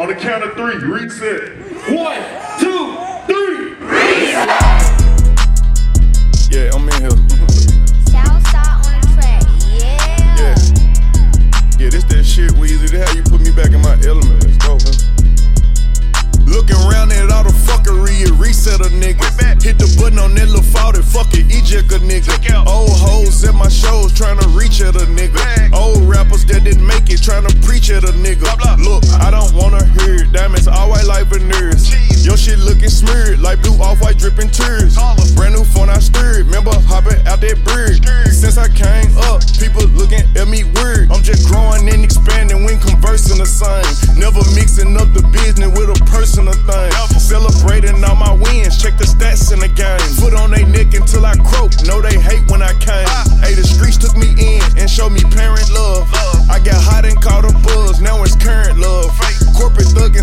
On the count of three, reset. One, two, three. Yeah, I'm in here. Southside on the track, yeah. Yeah. Yeah, this that shit, Weezy. This how you put me back in my element. Let's go, man. Looking around at all the fuckery, it reset a nigga. Hit the button on that little 40, fuck it, eject a nigga. Old hoes at my shows trying to reach at a nigga. Old rappers that didn't make it trying to preach at a nigga. Look, I don't wanna hear it. Diamonds all white like veneers. Your shit looking smeared like blue off white dripping tears. Brand new phone I stirred, remember hopping out that bridge. Since I came up, people looking at me weird. I'm just growing and expanding when conversing the same. Never mixing up the business with a personal thing. Celebrating all my wins, check the stats in the game. Foot on they neck until I croak. Know they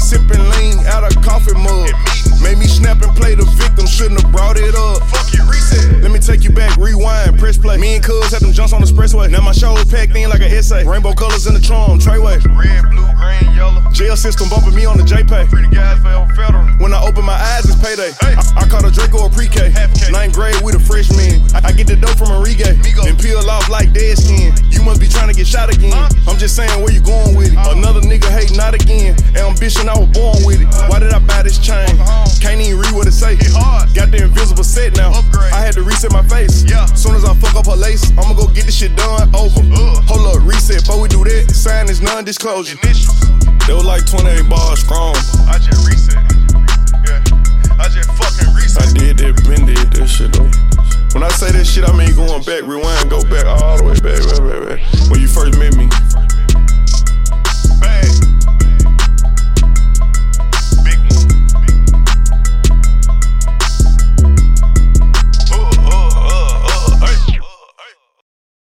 sipping lean out of coffee mug. Made me snap and play the victim, shouldn't have brought it up. Fuck it, reset. Let me take you back, rewind, press play. Me and Cuz had them jumps on the expressway. Now my show is packed in like an essay. Rainbow colors in the trunk, Treyway. Red, blue, green, yellow. Jail system bumping me on the JPay. Pretty guys for federal. When I open my eyes, it's payday. I, I caught a Draco or pre-K. Ninth grade with a freshman. I, I get the dope from Enrique. And peel off like dead skin. You must be trying to get shot again. I'm just saying where you going with it. Uh-huh. Another nigga hate not again. Ambition, I was born with it. Why did I buy this chain? Can't even read what it say. Got the invisible set now. I had to reset my face. Soon as I fuck up her lace, I'ma go get this shit done over. Hold up, reset. Before we do that, sign is non-disclosure. They was like 28 bars strong. I just reset. Yeah. I just fucking reset. I did that, been did that shit though. When I say that shit, I mean going back, rewind,